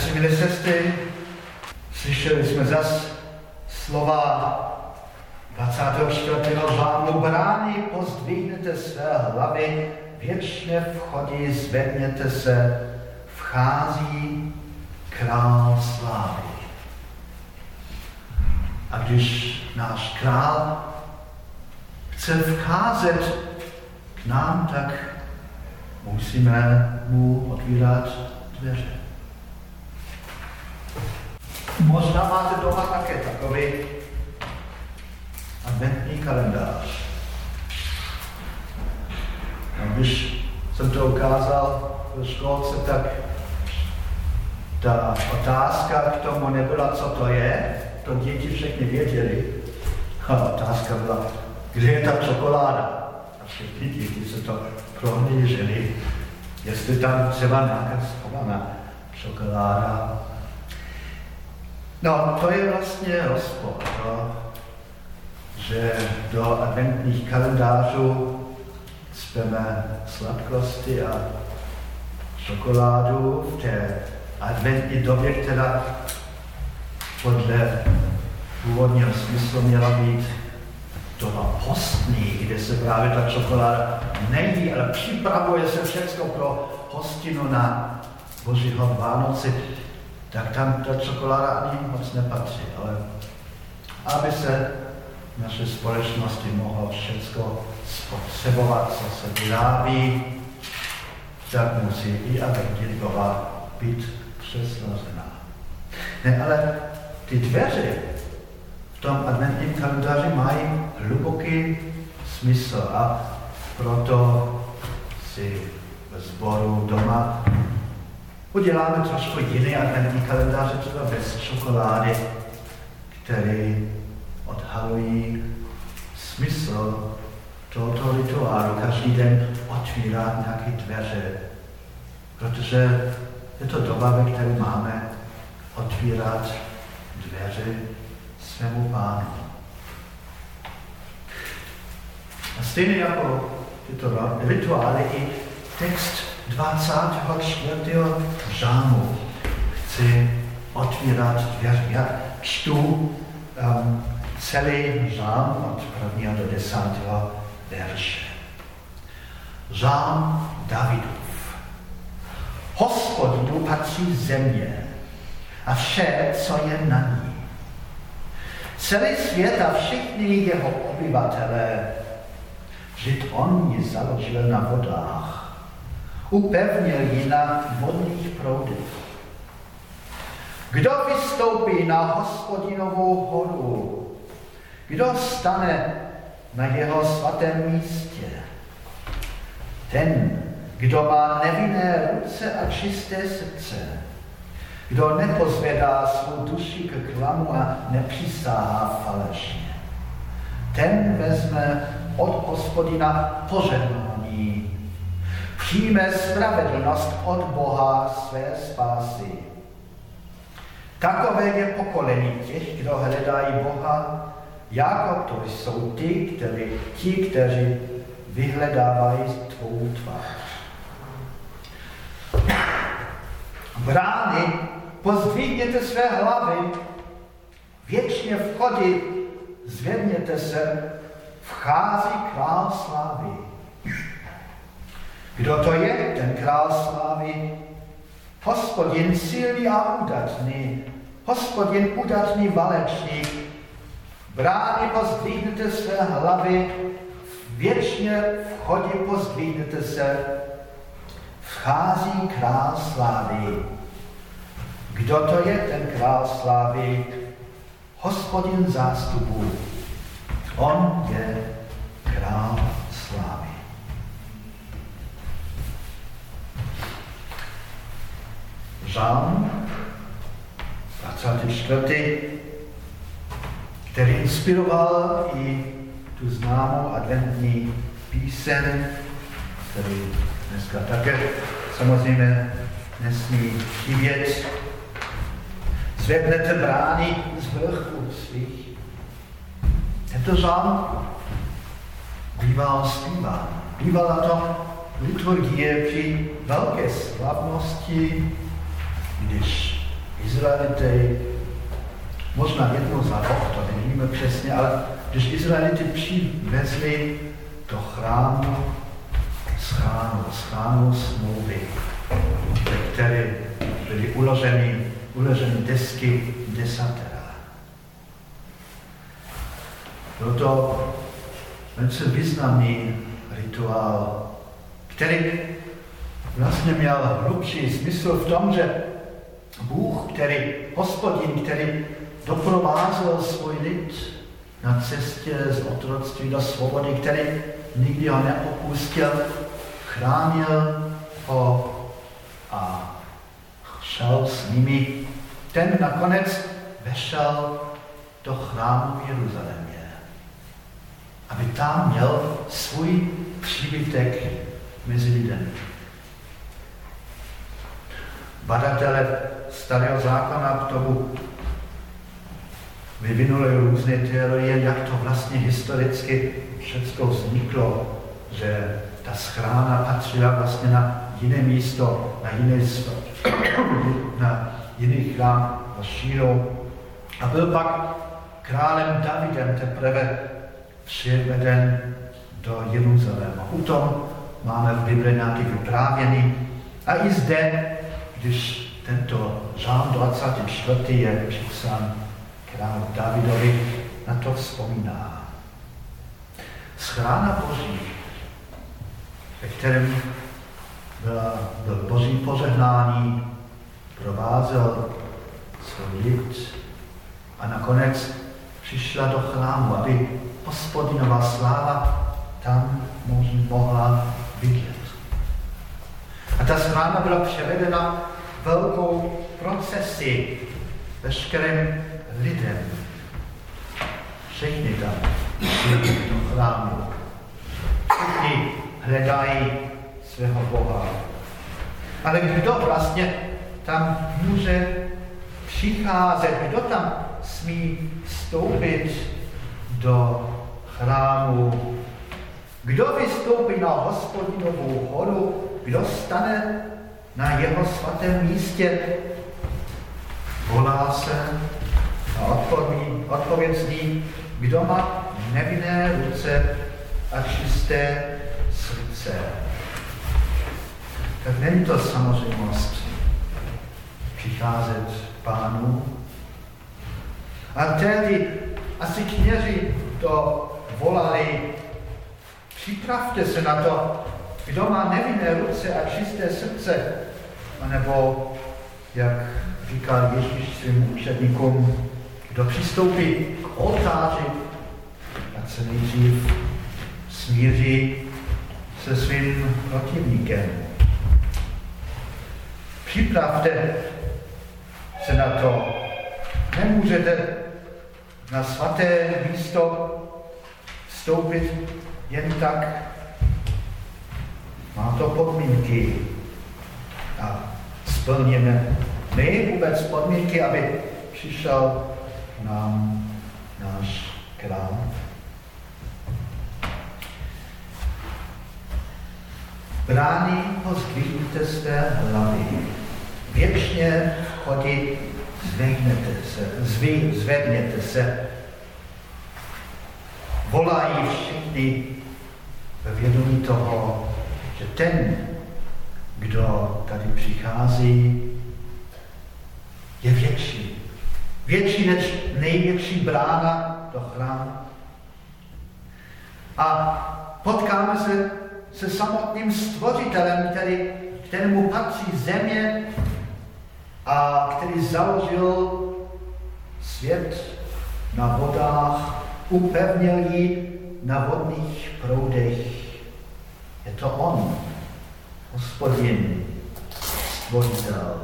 Bratři, milé sestry, slyšeli jsme zas slova 24. žádnou brány, pozdvihnete své hlavy, věčně vchodí, zvedněte se, vchází král slávy. A když náš král chce vcházet k nám, tak musíme mu otvírat dveře. Možná máte doma také takový adventní kalendář. A když jsem to ukázal ve školce, tak ta otázka k tomu nebyla, co to je, to děti všechny věděli. A otázka byla, kde je ta čokoláda? A všichni děti se to prohlíželi, jestli tam třeba nějaká schovaná čokoláda. No, to je vlastně rozpor, no, že do adventních kalendářů speme sladkosti a čokoládu v té adventní době, která podle původního smyslu měla být doba postní, kde se právě ta čokoláda nejí, ale připravuje se všechno pro hostinu na Božího Vánoci, tak tam ta čokoláda ani moc nepatří. Ale aby se naše společnosti mohlo všechno spotřebovat, co se vyrábí, tak musí i doba být přesnozená. Ne, ale ty dveře v tom adventním kalendáři mají hluboký smysl a proto si v sboru doma uděláme trošku jiný adventní kalendář, třeba bez čokolády, který odhalují smysl tohoto rituálu. Každý den otvírat nějaké dveře, protože je to doba, ve které máme otvírat dveře svému pánu. A stejně jako tyto rituály i text 24. žámu chci otvírat dveře. Já čtu um, celý žám od 1. do 10. verše. Žám Davidův. Hospodinu patří země a vše, co je na ní. Celý svět a všichni jeho obyvatelé, žid on ji založil na vodách, upevnil ji na vodních proudech. Kdo vystoupí na hospodinovou horu? Kdo stane na jeho svatém místě? Ten, kdo má nevinné ruce a čisté srdce, kdo nepozvedá svou duši k klamu a nepřisáhá falešně. Ten vezme od hospodina požehnání, přijme spravedlnost od Boha své spásy. Takové je pokolení těch, kdo hledají Boha, jako to jsou ty, kteří, ti, kteří vyhledávají tvou tvář. Brány pozdvihněte své hlavy, věčně vchody, zvedněte se, vchází král slávy. Kdo to je, ten král slávy? Hospodin silný a udatný, hospodin udatný valečník. Brány pozdvihněte své hlavy, věčně vchodě pozdvihněte se, vchází král slávy. Kdo to je ten král slávy? Hospodin zástupů. On je král Žán 24. který inspiroval i tu známou adventní píseň, který dneska také samozřejmě nesmí chybět. Zvednete brány z vrchu svých. Tento žán býval zpíván. Bývala to liturgie při velké slavnosti, když Izraelité, možná jednou za rok, to nevíme přesně, ale když Izraelity přivezli do chrámu schránu, schránu smlouvy, ve které byly uloženy, uloženy desky desatera. Byl to velice významný rituál, který vlastně měl hlubší smysl v tom, že Bůh, který, hospodin, který doprovázel svůj lid na cestě z otroctví do svobody, který nikdy ho neopustil, chránil ho a šel s nimi. Ten nakonec vešel do chrámu v Jeruzalémě, aby tam měl svůj příbytek mezi lidmi. Badatelé starého zákona k tomu vyvinuli různé teorie, jak to vlastně historicky všechno vzniklo, že ta schrána patřila vlastně na jiné místo, na jiné na jiný chrám a šínou. A byl pak králem Davidem teprve přiveden do Jeruzaléma. U tom máme v Bibli nějaký vyprávěný. A i zde, když tento žán 24. je připsán králu Davidovi, na to vzpomíná. Schrána Boží ve kterém byla, byl boží požehnání, provázel svůj lid a nakonec přišla do chrámu, aby hospodinová sláva tam mohla vidět. Ta schrána byla převedena velkou procesy veškerým lidem. Všichni tam do chrámu. Všichni hledají svého Boha. Ale kdo vlastně tam může přicházet, kdo tam smí vstoupit do chrámu, kdo vystoupí na hospodinovou horu, kdo stane na jeho svatém místě, volá se a odpoví, odpověď zní, kdo má nevinné ruce a čisté srdce. Tak není to samozřejmost přicházet pánu. A tehdy asi kněži to volali, připravte se na to, kdo má nevinné ruce a čisté srdce, anebo, jak říkal Ježíš svým učedníkům, kdo přistoupí k oltáři, a se nejdřív smíří se svým protivníkem. Připravte se na to. Nemůžete na svaté místo vstoupit jen tak. Má to podmínky. A splněme my vůbec podmínky, aby přišel nám náš král. Brány ho zdvihněte své hlavy. Věčně chodit, zvedněte se, zvy, zvedněte se. Volají všichni ve vědomí toho, že ten, kdo tady přichází, je větší. Větší než největší brána do chrámu. A potkáme se se samotným stvořitelem, který, kterému patří země a který založil svět na vodách, upevnil ji na vodných proudech. Je to on, hospodin, stvořitel.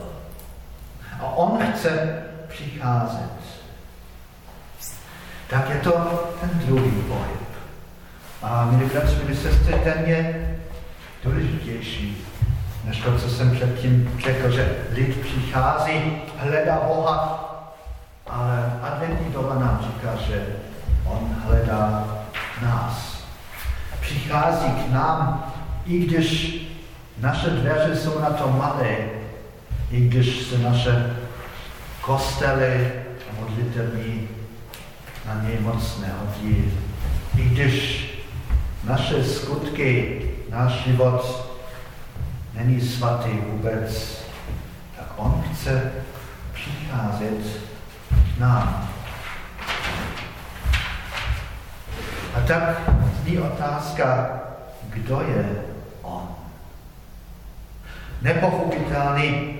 A on chce přicházet. Tak je to ten druhý pohyb. A milí bratři, milí sestry, ten je důležitější než to, co jsem předtím řekl, že lid přichází, hledá Boha, ale adventní doba nám říká, že on hledá nás. Přichází k nám, i když naše dveře jsou na to malé, i když se naše kostely a modlitelní na něj moc nehodí. I když naše skutky, náš život není svatý vůbec, tak on chce přicházet k nám. A tak zní otázka, kdo je on. Nepochopitelný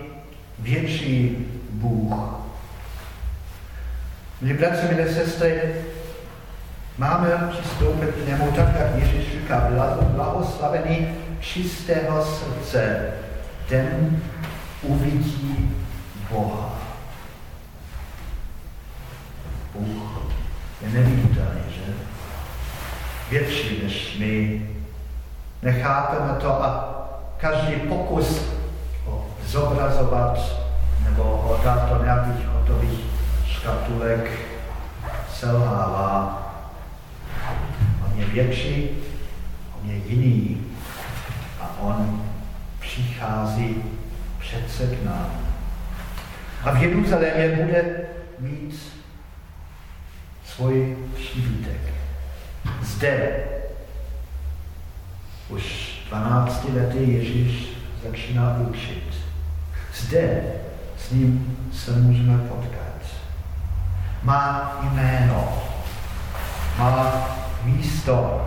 větší Bůh. Milí bratři, milé sestry, máme přistoupit k němu tak, jak Ježíš říká, blahoslavený čistého srdce, ten uvidí Boha. Bůh je že? Větší než my. Nechápeme to a každý pokus ho zobrazovat nebo ho dát do nějakých hotových škatulek selhává. On je větší, on je jiný a on přichází přece k nám. A v Jeruzalémě bude mít svůj příbytek. Zde už 12 lety Ježíš začíná učit. Zde s ním se můžeme potkat. Má jméno, má místo.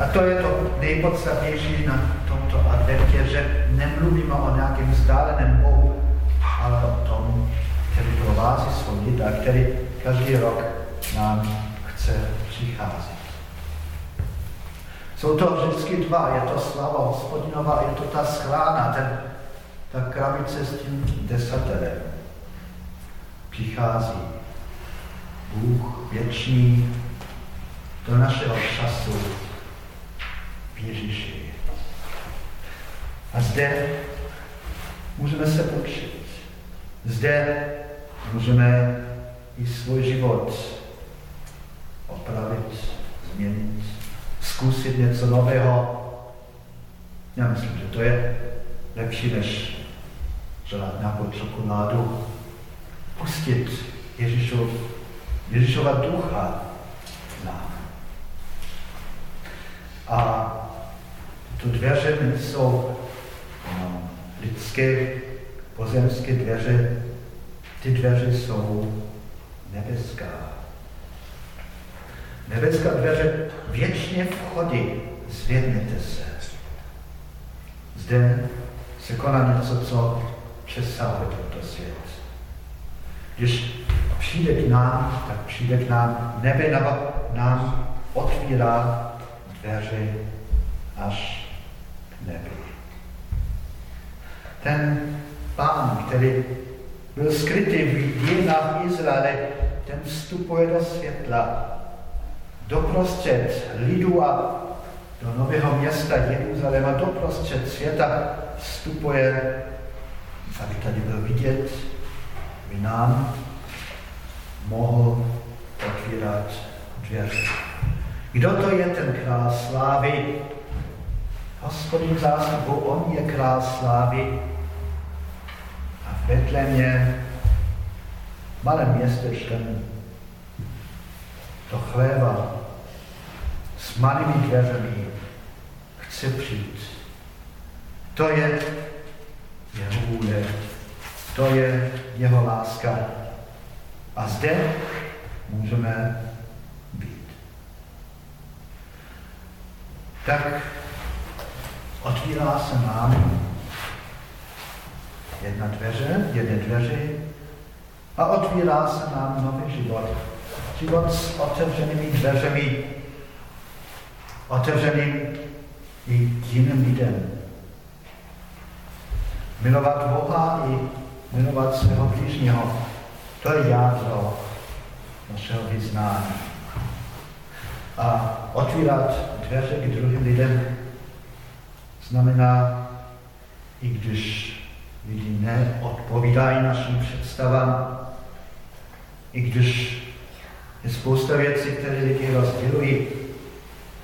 A to je to nejpodstatnější na tomto adventě, že nemluvíme o nějakém vzdáleném Bohu, ale o tom, který provází lid a který každý rok nám chce přicházet. Jsou to vždycky dva, je to slava hospodinova, je to ta schrána, ten, ta krabice s tím desatelem. Přichází Bůh věčný do našeho času v Ježíši. A zde můžeme se učit. Zde můžeme i svůj život opravit, změnit, zkusit něco nového. Já myslím, že to je lepší, než žrát nějakou čokoládu. Pustit Ježíšov, Ježíšova ducha nám. A to dveře jsou no, lidské, pozemské dveře, ty dveře jsou nebeská. Nebeská dveře věčně vchodí, zvědněte se. Zde se koná něco, co přesahuje tento svět. Když přijde k nám, tak přijde k nám, nebe nám otvírá dveře až k nebi. Ten pán, který byl skrytý v dějinách Izraele, ten vstupuje do světla, doprostřed lidu a do nového města Jeruzaléma, doprostřed světa vstupuje, aby tady byl vidět, aby nám mohl otvírat dveře. Kdo to je ten král slávy? Hospodin zástupu, on je král slávy. A v Betlemě, malém městečkem, to chléva s malými dveřemi chce přijít. To je jeho vůle, to je jeho láska. A zde můžeme být. Tak otvírá se nám jedna dveře, jedné dveře a otvírá se nám nový život. Život s otevřenými dveřemi, otevřeným i jiným lidem. Milovat Boha i milovat svého blížního. To je jádro našeho vyznání. A otvírat dveře k druhým lidem znamená, i když lidi neodpovídají našim představám, i když je spousta věcí, které lidi rozdělují,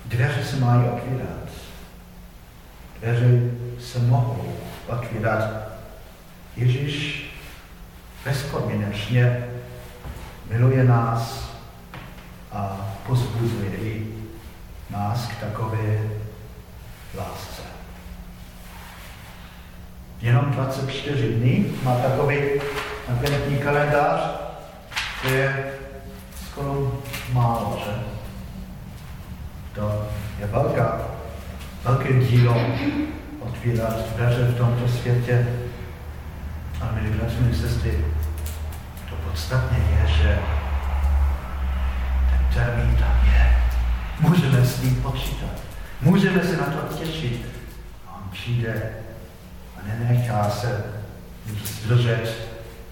dveře se mají otvírat. Dveře se mohou otvírat. Ježíš bezpodmínečně miluje nás a pozbuzuje i nás k takové lásce. Jenom 24 dní má takový adventní kalendář, je skoro málo, že? To je velká, velké dílo otvírat dveře v tomto světě. A milí bratři, milí sestry, to podstatně je, že ten termín tam je. Můžeme s ním počítat. Můžeme se na to těšit. On přijde a nenechá se zdržet,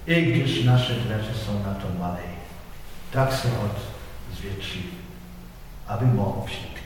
i když naše dveře jsou na to malé. Tak se od zvětší, aby mohl přijít.